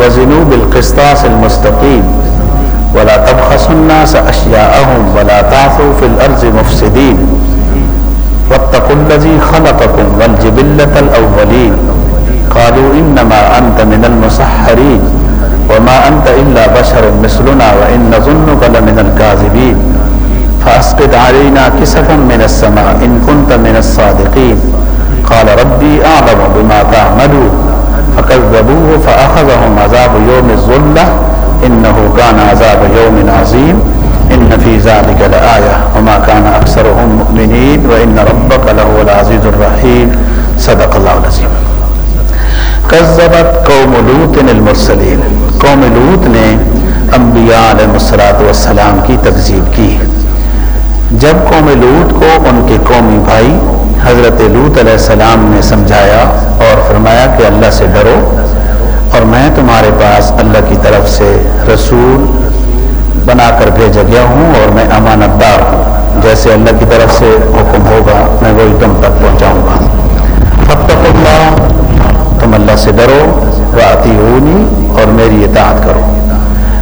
وزنوا بالقسطاس المستقيم. ولا تبخسوا الناس أشياءهم ولا تعثوا في الأرض مفسدين. واتقوا الذي خلقكم والجبلة الأولين. قالوا إنما أنت من المسحرين. وما أنت إلا بشر مثلنا وإن ظنك لمن الكاذبين. فأسقط علينا كسفا من السماء إن كنت من الصادقين. قال ربي أعلم بما تعملون. فكذبوه فأخذهم عذاب يوم الظلة إنه كان عذاب يوم عظيم. إن في ذلك لآية وما كان أكثرهم مؤمنين. وإن ربك لهو العزيز الرحيم. صدق الله العظيم. قذبت قوم لوط المرسلين. قوم لوط نے انبیاء علیہ السلام کی تکذیب کی۔ جب قوم لوط کو ان کے قومی بھائی حضرت لوط علیہ السلام نے سمجھایا اور فرمایا کہ اللہ سے ڈرو اور میں تمہارے پاس اللہ کی طرف سے رسول بنا کر بھیجا گیا ہوں اور میں امانت دار ہوں۔ جیسے اللہ کی طرف سے حکم ہوگا، میں وہی تم تک پہنچاؤں گا۔ فتق اللہ، تم اللہ سے ڈرو راتی ہونی اور میری اطاعت کرو۔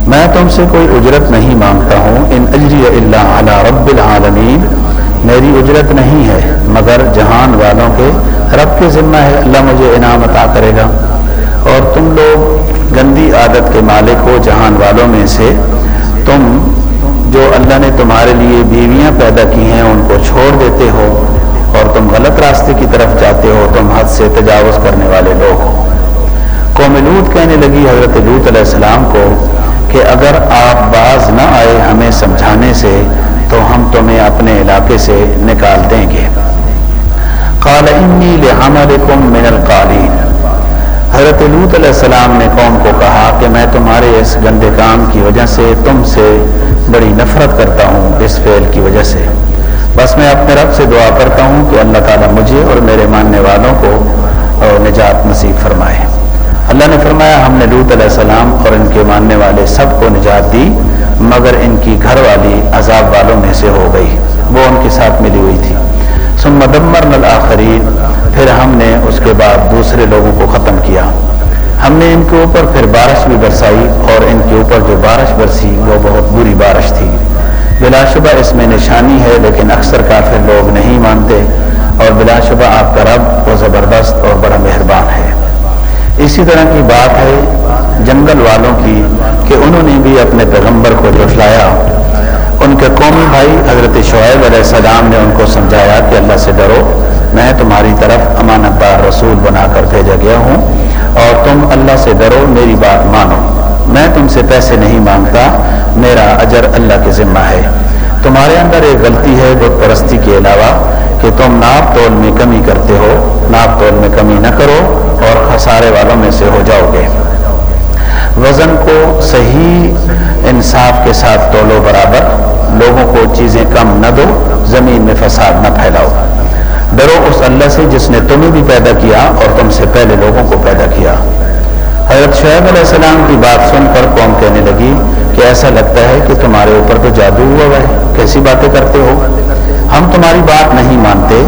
میں تم سے کوئی اجرت نہیں مانگتا ہوں، ان اجری اللہ علی رب العالمین۔ میری اجرت نہیں ہے، مگر جہان والوں کے رب کے ذمہ ہے، اللہ مجھے انعام عطا کرے گا۔ اور تم لوگ گندی عادت کے مالک ہو جہان والوں میں سے۔ تم جو اللہ نے تمہارے لیے بیویاں پیدا کی ہیں، ان کو چھوڑ دیتے ہو۔ اور تم غلط راستے کی طرف جاتے ہو، تم حد سے تجاوز کرنے والے لوگ۔ ہو قوم لوت کہنے لگی حضرت لوت علیہ السلام کو کہ اگر آپ باز نہ آئے ہمیں سمجھانے سے تو ہم تمہیں اپنے علاقے سے نکال دیں گے۔ قال انی لعملکم من القالین۔ حضرت لوت علیہ السلام نے قوم کو کہا کہ میں تمہارے اس گندے کام کی وجہ سے تم سے بڑی نفرت کرتا ہوں اس فعل کی وجہ سے۔ بس میں اپنے رب سے دعا کرتا ہوں کہ اللہ تعالیٰ مجھے اور میرے ماننے والوں کو نجات نصیب فرمائے۔ اللہ نے فرمایا، ہم نے لوت علیہ السلام اور ان کے ماننے والے سب کو نجات دی۔ مگر ان کی گھر والی عذاب والوں میں سے ہو گئی۔ وہ ان کے ساتھ ملی ہوئی تھی۔ ثم دمرنا الاخرین پھر ہم نے اس کے بعد دوسرے لوگوں کو ختم کیا۔ ہم نے ان کے اوپر پھر بارش بھی برسائی اور ان کے اوپر جو بارش برسی، وہ بہت بری بارش تھی۔ بلا شبہ اس میں نشانی ہے، لیکن اکثر کافر لوگ نہیں مانتے۔ اور بلا شبہ آپ کا رب وہ زبردست اور بڑا مہربان ہے۔ اسی طرح کی بات ہے، جنگل والوں کی کہ انہوں نے بھی اپنے پیغمبر کو جٹلایا ان کے قومی بھائی حضرت شعیب علیہ السلام نے ان کو سمجھایا کہ اللہ سے ڈرو، میں تمہاری طرف امانت دار رسول بنا کر بھیجا گیا ہوں اور تم اللہ سے ڈرو، میری بات مانو۔ میں تم سے پیسے نہیں مانگتا، میرا اجر اللہ کے ذمہ ہے۔ تمہارے اندر ایک غلطی ہے بت پرستی کے علاوہ کہ تم ناپ تول میں کمی کرتے ہو، ناپ تول میں کمی نہ کرو اور خسارے والوں میں سے ہو جاؤ گے۔ وزن کو صحیح انصاف کے ساتھ تولو برابر، لوگوں کو چیزیں کم نہ دو، زمین میں فساد نہ پھیلاؤ۔ ڈرو اس اللہ سے جس نے تمہیں بھی پیدا کیا اور تم سے پہلے لوگوں کو پیدا کیا۔ حضرت شعیب علیہ السلام کی بات سن کر قوم کہنے لگی کہ ایسا لگتا ہے کہ تمہارے اوپر تو جادو ہوا ہے۔ کیسی باتیں کرتے ہو؟ ہم تمہاری بات نہیں مانتے،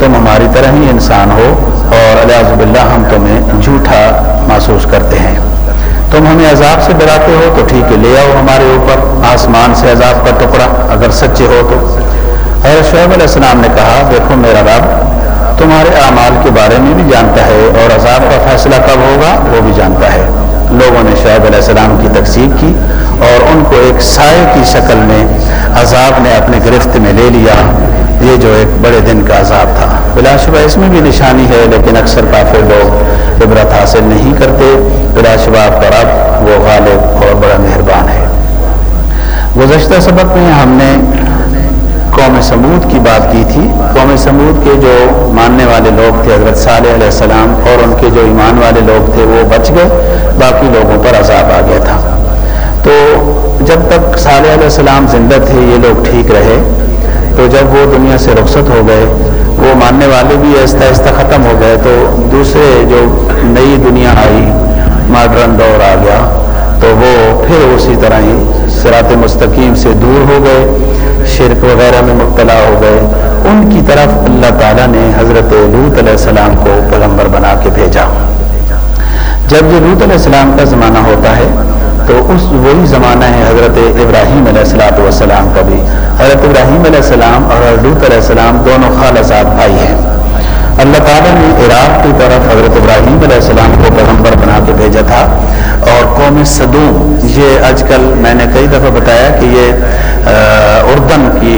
تم ہماری طرح ہی انسان ہو اور علیہ باللہ ہم تمہیں جھوٹا محسوس کرتے ہیں۔ تم ہمیں عذاب سے ڈراتے ہو تو ٹھیک ہے، لے آؤ ہمارے اوپر، آسمان سے عذاب کا ٹکڑا، اگر سچے ہو تو۔ حضرت شعیب علیہ السلام نے کہا، دیکھو میرا رب، تمہارے اعمال کے بارے میں بھی جانتا ہے اور عذاب کا فیصلہ کب ہوگا وہ بھی جانتا ہے۔ لوگوں نے شعیب علیہ السلام کی تقسیب کی اور ان کو ایک سائے کی شکل میں عذاب نے اپنے گرفت میں لے لیا۔ یہ جو ایک بڑے دن کا عذاب تھا۔ بلا شبہ اس میں بھی نشانی ہے، لیکن اکثر کافی لوگ عبرت حاصل نہیں کرتے۔ بلا شبہ آپ کا رب، وہ غالب اور بڑا مہربان ہے۔ گزشتہ سبق میں ہم نے قوم سمود کی بات کی تھی۔ قوم سمود کے جو ماننے والے لوگ تھے، حضرت صالح علیہ السلام اور ان کے جو ایمان والے لوگ تھے، وہ بچ گئے۔ باقی لوگوں پر عذاب آ گیا تھا۔ تو جب تک صالح علیہ السلام زندہ تھے، یہ لوگ ٹھیک رہے۔ تو جب وہ دنیا سے رخصت ہو گئے، وہ ماننے والے بھی آہستہ آہستہ ختم ہو گئے۔ تو دوسرے جو نئی دنیا آئی ماڈرن دور آ گیا تو وہ پھر اسی طرح ہی سرات مستقیم سے دور ہو گئے، شرک وغیرہ میں مبتلا ہو گئے۔ ان کی طرف اللہ تعالیٰ نے حضرت لوت علیہ السلام کو پیغمبر بنا کے بھیجا۔ جب یہ لوت علیہ السلام کا زمانہ ہوتا ہے، تو اس وہی زمانہ ہے حضرت ابراہیم علیہ السلاۃ والسلام کا بھی۔ حضرت ابراہیم علیہ السلام اور حضرت علیہ السلام دونوں خالصات بھائی ہیں۔ اللہ تعالیٰ نے عراق کی طرف حضرت ابراہیم علیہ السلام کو پیغمبر بنا کے بھیجا تھا اور قوم صدوم، یہ آج کل میں نے کئی دفعہ بتایا کہ یہ اردن کی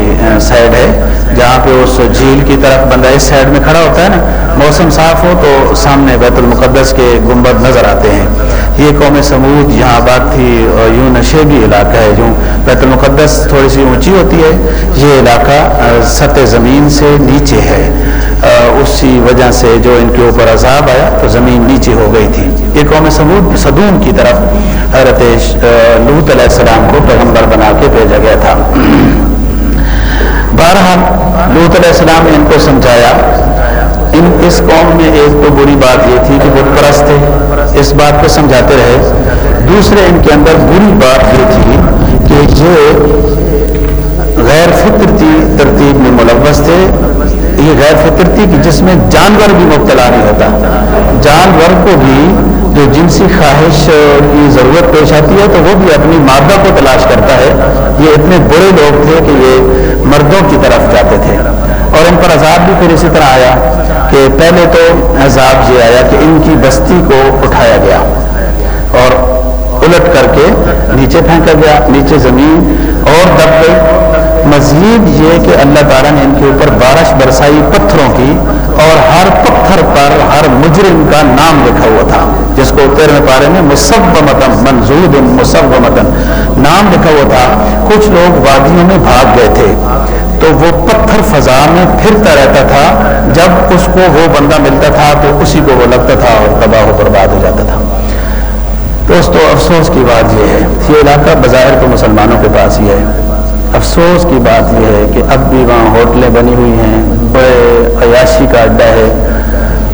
سائڈ ہے، جہاں پہ اس جھیل کی طرف بندہ اس سائڈ میں کھڑا ہوتا ہے نا، موسم صاف ہو تو سامنے بیت المقدس کے گنبد نظر آتے ہیں۔ یہ قوم سمود یہاں آباد تھی اور یوں نشیبی علاقہ ہے، جو بیت المقدس تھوڑی سی اونچی ہوتی ہے، یہ علاقہ سطح زمین سے نیچے ہے۔ اسی وجہ سے جو ان کے اوپر عذاب آیا تو زمین نیچے ہو گئی تھی۔ یہ قوم سمود صدون کی طرف حضرت لوت علیہ السلام کو پیغمبر بنا کے بھیجا گیا تھا۔ بہرحال لوت علیہ السلام نے ان کو سمجھایا۔ ان، اس قوم میں ایک تو بری بات یہ تھی کہ بت پرست تھے۔ اس بات کو سمجھاتے رہے، دوسرے ان کے اندر بری بات یہ تھی کہ یہ غیر فطرتی ترتیب میں ملوث تھے۔ یہ غیر فطرتی کی جس میں جانور بھی مبتلا نہیں ہوتا۔ جانور کو بھی جو جنسی خواہش کی ضرورت پیش آتی ہے، تو وہ بھی اپنی مادہ کو تلاش کرتا ہے۔ یہ اتنے برے لوگ تھے کہ یہ مردوں کی طرف جاتے تھے۔ اور ان پر عذاب بھی پھر اسی طرح آیا۔ کہ پہلے تو عذاب یہ آیا کہ ان کی بستی کو اٹھایا گیا اور الٹ کر کے نیچے پھینکا گیا، نیچے زمین اور دب گئی۔ مزید یہ کہ اللہ تعالیٰ نے ان کے اوپر بارش برسائی پتھروں کی اور ہر پتھر پر ہر مجرم کا نام لکھا ہوا تھا، جس کو تیرہویں پارے میں مصب منظود مصب نام لکھا ہوا تھا۔ کچھ لوگ وادیوں میں بھاگ گئے تھے۔ تو وہ پتھر فضا میں پھرتا رہتا تھا، جب اس کو وہ بندہ ملتا تھا تو اسی کو وہ لگتا تھا اور تباہ و برباد ہو جاتا تھا۔ دوستو، افسوس کی بات یہ ہے، یہ علاقہ بظاہر تو مسلمانوں کے پاس ہی ہے۔ افسوس کی بات یہ ہے کہ اب بھی وہاں ہوٹلیں بنی ہوئی ہیں، بڑے عیاشی کا اڈا ہے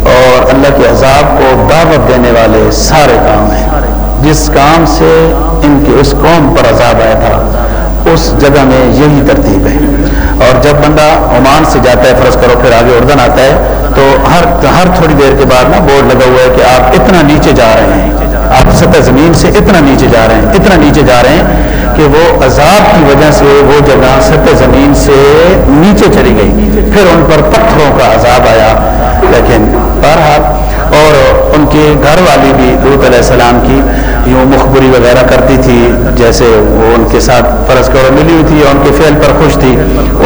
اور اللہ کے عذاب کو دعوت دینے والے سارے کام ہیں۔ جس کام سے ان کے اس قوم پر عذاب آیا تھا، اس جگہ میں یہی ترتیب ہے۔ اور جب بندہ عمان سے جاتا ہے، فرض کرو، پھر آگے اردن آتا ہے، تو ہر ہر تھوڑی دیر کے بعد نا بورڈ لگا ہوا ہے کہ آپ اتنا نیچے جا رہے ہیں۔ آپ سطح زمین سے اتنا نیچے جا رہے ہیں، اتنا نیچے جا رہے ہیں کہ وہ عذاب کی وجہ سے وہ جگہ سطح زمین سے نیچے چلی گئی۔ پھر ان پر پتھروں کا عذاب آیا۔ لیکن بہرحال، اور ان گھر والی بھی لوت علیہ السلام کی یوں مخبری وغیرہ کرتی تھی، جیسے وہ ان کے ساتھ فرض کرو ملی ہوئی تھی اور ان کے فعل پر خوش تھی،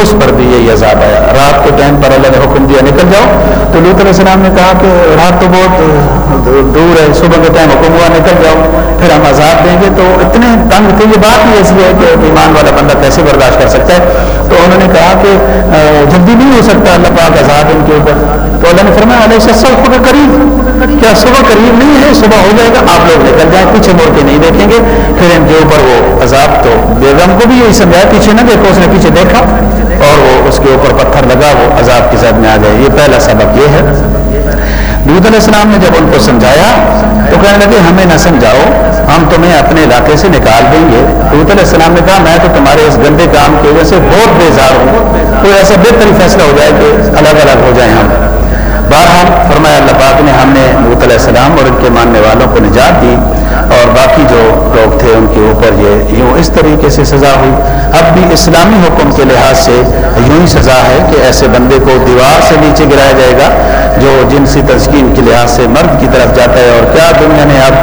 اس پر بھی یہی عذاب آیا۔ رات کے ٹائم پر اللہ نے حکم دیا، نکل جاؤ۔ تو لوت علیہ السلام نے کہا کہ رات تو بہت دور ہے، صبح کے ٹائم حکم ہوا، نکل جاؤ۔ پھر ہم عذاب دیں گے۔ تو اتنے تنگ تھے، یہ بات ہی ایسی ہے کہ ایمان والا بندہ کیسے برداشت کر سکتا ہے؟ تو انہوں نے کہا کہ جلدی نہیں ہو سکتا، اللہ پاک عذاب ان کے اوپر۔ تو اللہ نے فرمایا، علیہ السلام خود قریب۔ کیا صبح قریب نہیں ہے؟ صبح ہو جائے گا، آپ لوگ نکل جائیں، پیچھے مڑ کے نہیں دیکھیں گے۔ پھر ان کے اوپر وہ عذاب تو بیگم کو بھی یہی سمجھایا، پیچھے نہ دیکھو، اس نے پیچھے دیکھا۔ اور وہ اس کے اوپر پتھر لگا، وہ عذاب کی زد میں آ جائے یہ پہلا سبق یہ ہے۔ دودھ علیہ السلام نے جب ان کو سمجھایا، تو کہنے لگے، ہمیں نہ سمجھاؤ، ہم تمہیں اپنے علاقے سے نکال دیں گے۔ دودھ علیہ السلام نے کہا، میں تو تمہارے اس گندے کام کی وجہ سے بہت بیزار ہوں۔ کوئی ایسا بہتری فیصلہ ہو جائے کہ الگ الگ ہو جائیں ہم۔ بہرحال فرمایا اللہ پاک نے ہم نے مبت علیہ السلام اور ان کے ماننے والوں کو نجات دی۔ اور باقی جو لوگ تھے ان کے اوپر یہ یوں اس طریقے سے سزا ہوئی۔ اب بھی اسلامی حکم کے لحاظ سے یوں ہی سزا ہے کہ ایسے بندے کو دیوار سے نیچے گرایا جائے گا جو جنسی تسکین کے لحاظ سے مرد کی طرف جاتا ہے۔ اور کیا دنیا نے اب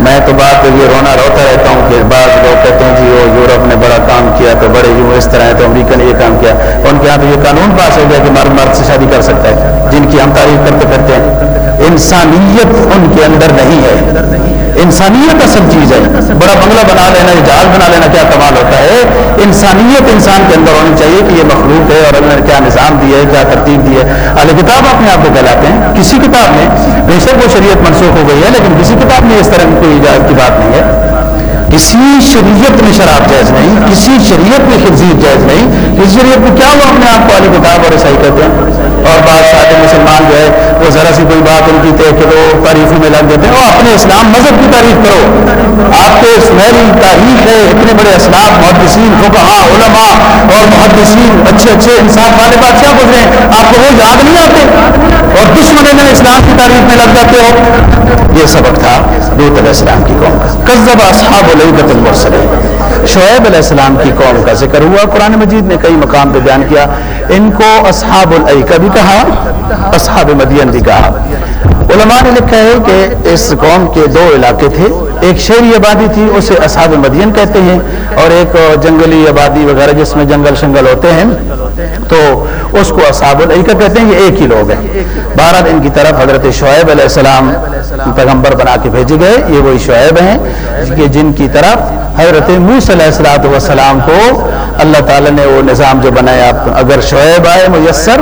میں تو بات یہ رونا روتا رہتا ہوں کہ بعض لوگ کہتے ہیں جی وہ یورپ نے بڑا کام کیا تو بڑے یوں اس طرح ہے تو امریکہ نے یہ کام کیا۔ ان کے یہاں تو یہ قانون پاس ہو گیا کہ مرد مرد سے شادی کر سکتا ہے۔ جن کی ہم تعریف کرتے کرتے ہیں۔ انسانیت ان کے اندر نہیں ہے۔ انسانیت اصل چیز ہے۔ بڑا بنگلہ بنا لینا جہاز بنا لینا، کیا کمال ہوتا ہے؟ انسانیت انسان کے اندر ہونی چاہیے کہ یہ مخلوق ہے اور اللہ نے کیا نظام دیا ہے، کیا ترتیب دی ہے۔ اعلی کتاب اپنے آپ کو کہلاتے ہیں۔ کسی کتاب میں بے شک وہ شریعت منسوخ ہو گئی ہے، لیکن کسی کتاب میں اس طرح کی کوئی اجازت کی بات نہیں ہے۔ کسی شریعت میں شراب جائز نہیں، کسی شریعت میں خنزیر جائز نہیں۔ کسی شریعت میں کیا وہ اپنے آپ کو علی کتاب اور عیسائی کہتے ہیں؟ اور بعض سارے مسلمان جو ہے، وہ ذرا سی کوئی بات ان کی تھے کہ وہ تعریفوں میں لگ دیتے ہیں۔ وہ اپنے اسلام مذہب کی تعریف کرو۔ آپ کے سنہری تاریخ ہے، اتنے بڑے اسلام محدثین فقہا علماء اور محدثین، اچھے اچھے انسان والے بادشاہ گزرے ہیں۔ آپ کو وہ یاد نہیں آتے؟ اور دشمن اسلام کی تعریف میں لگ جاتے ہو؟ یہ سبق تھا۔ لوت علیہ السلام کی قوم کا کذب اصحاب العیدت المرسلین۔ شعیب علیہ السلام کی قوم کا ذکر ہوا۔ قرآن مجید نے کئی مقام پہ بیان کیا۔ ان کو اصحاب العیقہ بھی کہا، اصحاب مدین بھی کہا۔ علماء نے لکھا ہے کہ اس قوم کے دو علاقے تھے۔ ایک شہری آبادی تھی، اسے اصحاب مدین کہتے ہیں، اور ایک جنگلی آبادی وغیرہ جس میں جنگل شنگل ہوتے ہیں۔ تو اس کو اصحاب العیقہ کہتے ہیں، یہ ایک ہی لوگ ہیں۔ بہرحال ان کی طرف حضرت شعیب علیہ السلام پیغمبر بنا کے بھیجے گئے۔ یہ وہی شعیب ہیں کہ جن کی طرف حضرت موس علیہ السلاۃ والسلام کو اللہ تعالیٰ نے وہ نظام جو بنایا۔ اگر شعیب آئے میسر،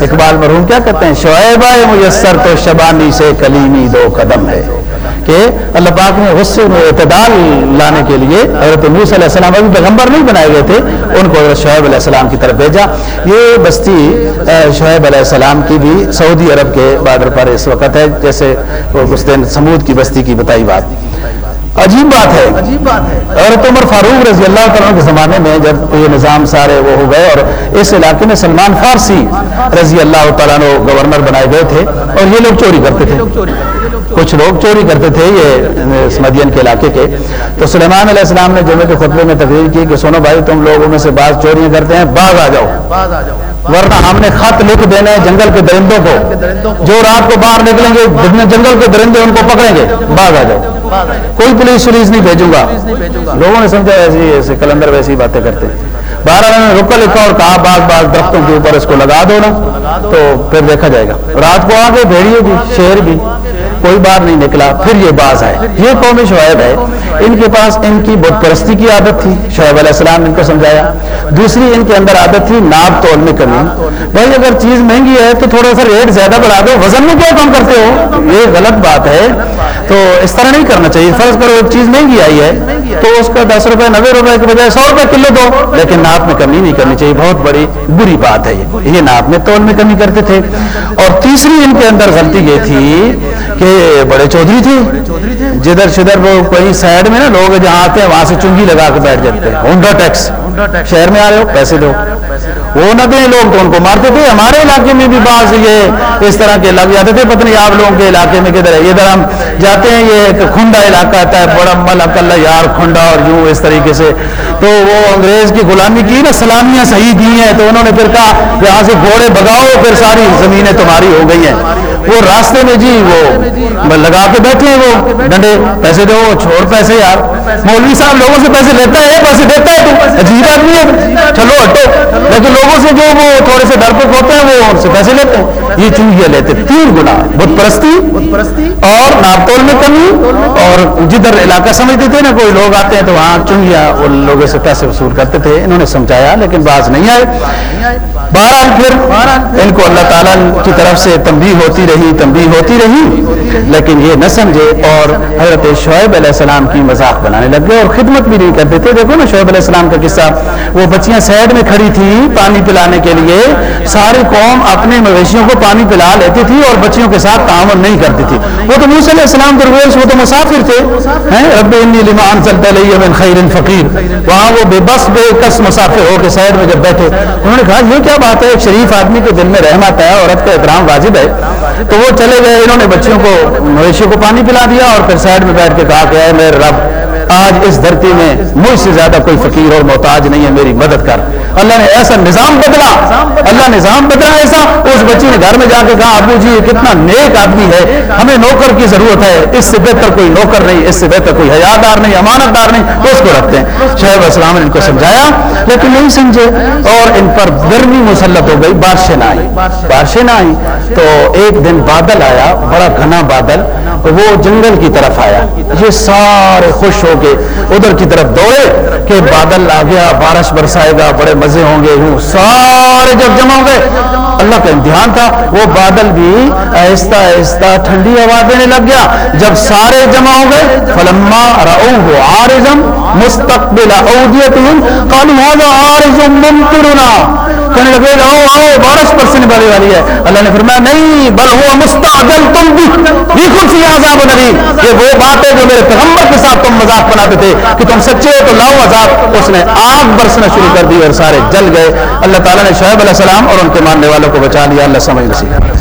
اقبال مرحوم کیا کہتے ہیں؟ شعیب آئے میسر تو شبانی سے کلیمی دو قدم ہے۔ کہ اللہ پاک نے غصے میں اعتدال لانے کے لیے حضرت موس علیہ السلام ابھی پیغمبر نہیں بنائے گئے تھے، ان کو حضرت شعیب علیہ السلام کی طرف بھیجا۔ یہ بستی شعیب علیہ السلام کی بھی سعودی عرب کے بارڈر پر اس وقت ہے، جیسے اس دن سمود کی بستی کی بتائی بات۔ عجیب بات ہے۔ عجیب بات ہے حضرت عمر فاروق رضی اللہ تعالیٰ کے زمانے میں جب یہ نظام سارے وہ ہو گئے اور اس علاقے میں سلمان فارسی رضی اللہ تعالیٰ گورنر بنائے گئے تھے اور یہ لوگ چوری کرتے تھے۔ کچھ لوگ چوری کرتے تھے یہ مدین کے علاقے کے۔ تو سلیمان علیہ السلام نے جمعے کے خطبے میں تقریر کی کہ سونو بھائی تم لوگوں میں سے بعض چوریاں کرتے ہیں باغ آ جاؤ۔ ورنہ ہم نے خط لکھ دینا ہے جنگل کے درندوں کو۔ جو رات کو باہر نکلیں گے جنگل کے درندے ان کو پکڑیں گے باغ آ جاؤ۔ کوئی پولیس ولیس نہیں بھیجوں گا۔ لوگوں نے سمجھا ایسی ایسے کلندر ویسی باتیں کرتے۔ بارہ نے رکا لکھا اور کہا بعض بعض درختوں کے اوپر اس کو لگا دو نا۔ تو پھر دیکھا جائے گا۔ رات کو آگے بھیڑیے بھی شیر بھی۔ کوئی بار نہیں نکلا، پھر یہ باز آئے۔ یہ قوم شعیب ہے۔ ان کے پاس ان کی بت پرستی کی عادت تھی۔ شعیب علیہ السلام ان کو سمجھایا۔ دوسری ان کے اندر عادت تھی ناپ تول میں کمی بھائی، اگر چیز مہنگی ہے تو تھوڑا سا ریٹ زیادہ بڑھا دو۔ وزن میں کیا کم کرتے ہو؟ یہ غلط بات ہے۔ تو اس طرح نہیں کرنا چاہیے۔ فرض کرو ایک چیز مہنگی آئی ہے تو اس کا دس روپے نبے روپے کے بجائے سو روپے کلو دو۔ لیکن ناپ میں کمی نہیں کرنی چاہیے۔ بہت بڑی بری بات ہے یہ۔ ناپ میں تول میں کمی کرتے تھے۔ اور تیسری ان کے اندر غلطی یہ تھی کہ بڑے چودھری تھے۔ جدھر شدھر وہ کوئی سائڈ میں نا لوگ جہاں آتے ہیں، وہاں سے چنگی لگا کے بیٹھ جاتے ہیں۔ ہونڈا ٹیکس شہر میں آ رہے ہو، پیسے دو۔ وہ نہ دیں لوگ تو ان کو مارتے تھے۔ ہمارے علاقے میں بھی بعض یہ اس طرح کے لگ جاتے تھے۔ پتہ آپ لوگوں کے علاقے میں کدھر ہے۔ ادھر ہم جاتے ہیں، یہ ایک کھنڈا علاقہ آتا ہے۔ بڑا مل اکل یار، کھنڈا اور یوں اس طریقے سے۔ تو وہ انگریز کی غلامی کی نا، سلامیاں صحیح کی ہیں۔ تو انہوں نے پھر کہا، یہاں سے گھوڑے بگاؤ پھر ساری زمینیں تمہاری ہو گئی ہیں۔ وہ راستے میں جی وہ لگا کے بیٹھے ہیں وہ۔ ڈنڈے، پیسے دو، چھوڑ پیسے یار۔ مولوی صاحب لوگوں سے پیسے لیتا ہے پیسے دیتا ہے تو۔ عجیب آدمی ہے۔ چلو ہٹو۔ لیکن لوگوں سے جو وہ تھوڑے سے ڈرپک ہوتے ہیں وہ ان سے پیسے لیتے ہیں۔ یہ چونگیاں لیتے تین گنا بت پرستی اور ناپتول میں کمی۔ اور جدھر علاقہ سمجھتے تھے نا، کوئی لوگ آتے ہیں تو وہاں چنگیا ان لوگوں سے پیسے وصول کرتے تھے۔ انہوں نے سمجھایا، لیکن باز نہیں آئے۔ بہرحال پھر ان کو اللہ تعالیٰ کی طرف سے تنبیہ ہوتی رہی۔ رہی تنبیہ ہوتی رہی، لیکن یہ نہ سمجھے اور حضرت شعیب علیہ السلام کی مذاق بنانے لگ گئے اور خدمت بھی نہیں کرتے تھے۔ دیکھو نا شعیب علیہ السلام کا قصہ، وہ بچیاں سائڈ میں کھڑی تھی پانی پلانے کے لیے، ساری قوم اپنے مویشیوں کو پانی پلا لیتی تھی اور بچیوں کے ساتھ تعاون نہیں کرتی تھی۔ وہ تو موسیٰ علیہ السلام درویش وہ تو مسافر تھے۔ رب انی لما انزلت علی من خیر فقیر۔ وہاں وہ بے بس، بے کس مسافر ہو کے سائڈ میں جب بیٹھے۔ انہوں نے کہا، یہ کیا بات ہے؟ ایک شریف آدمی کے دل میں رحمت ہے عورت کا احترام واجب ہے۔ تو وہ چلے گئے، انہوں نے بچیوں کو، مویشیوں کو پانی پلا دیا اور پھر سائڈ میں بیٹھ کے کہا کہ اے میرے رب آج اس دھرتی میں مجھ سے زیادہ کوئی فقیر اور محتاج نہیں ہے، میری مدد کر۔ اللہ نے ایسا نظام بدلا۔ اللہ نظام بدلا ایسا۔ اس بچی نے گھر میں جا کے کہا، ابو جی یہ کتنا نیک آدمی ہے۔ ہمیں نوکر کی ضرورت ہے۔ اس سے بہتر کوئی نوکر نہیں، اس سے بہتر کوئی حیادار نہیں امانت دار نہیں۔ اس کو رکھتے ہیں۔ شہب السلام نے ان کو سمجھایا، لیکن نہیں سمجھے۔ اور ان پر گرمی مسلط ہو گئی، بارشیں نہ آئی بارشیں نہ آئی تو ایک دن بادل آیا، بڑا گھنا بادل۔ وہ جنگل کی طرف آیا۔ یہ سارے خوش ہو کے ادھر کی طرف دوڑے کہ بادل آ گیا، بارش برسائے گا، بڑے مزے ہوں گے ہوں سارے جب جمع ہو گئے۔ اللہ کا امتحان تھا۔ وہ بادل بھی آہستہ آہستہ ٹھنڈی ہوا دینے لگ گیا۔ جب سارے جمع ہو گئے، فلما رأوه عارضا مستقبل اودیتهم قالوا هذا عارض ممطرنا۔ کہنے لگے، آؤ آؤ، بارش برسنے والی والی ہے۔ اللہ نے فرمایا، نہیں، بل ہوا مستعجل تم بھی یہ خود سی عذاب نبی۔ یہ وہ بات ہے جو میرے پیغمبر کے ساتھ تم مذاق بناتے تھے کہ تم سچے ہو تو لاؤ عذاب۔ اس نے آگ برسنا شروع کر دی اور سارے جل گئے۔ اللہ تعالیٰ نے شعیب علیہ السلام اور ان کے ماننے والوں کو بچا لیا۔ اللہ سمجھ نصیب